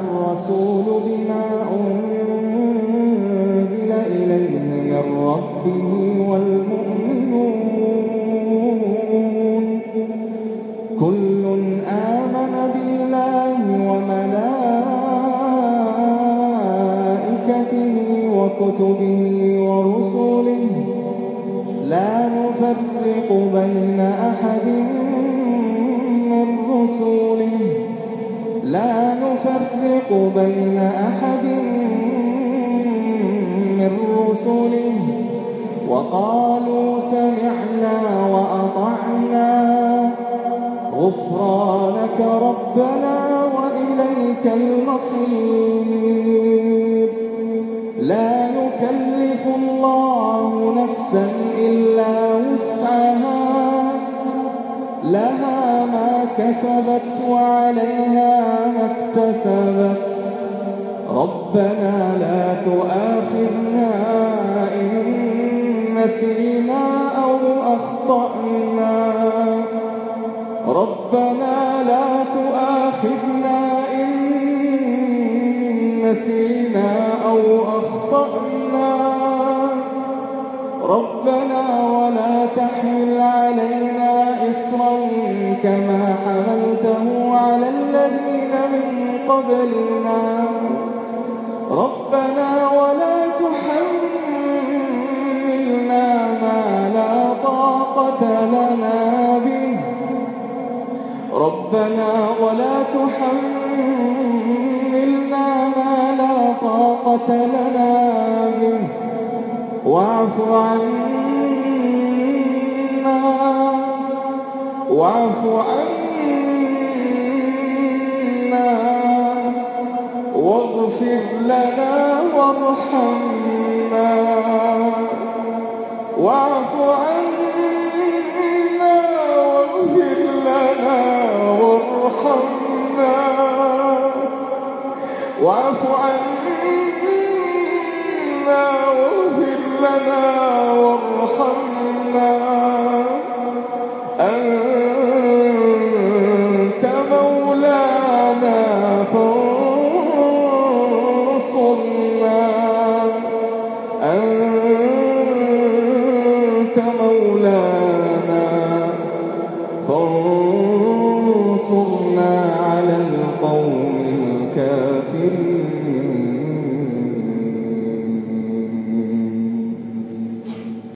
الرسول بما أنزل إليه من ربه والمؤمنون. كل آمن بالله وملائكته وكتبه ورسله. لا نفرق بين أحد رسله وقالوا سمعنا وأطعنا غفرانك ربنا وإليك المصير. لا يكلف الله نفسا إلا وسعها، لها ما كسبت وعليها ما اكتسبت. ربنا لا تؤاخذنا أخطأنا ربنا لا تؤاخذنا إن نسينا أو أخطأنا. ربنا ولا تحمل علينا إصرا كما حملته على الذين من قبلنا. ربنا ولا تحملنا طاقة لنا به. ربنا ولا تحملنا ما لا طاقة لنا به. واعف عنا. واعف عنا. واغفر لنا وارحمنا. واعف عنا وارحمنا واعف عنا واغفر لنا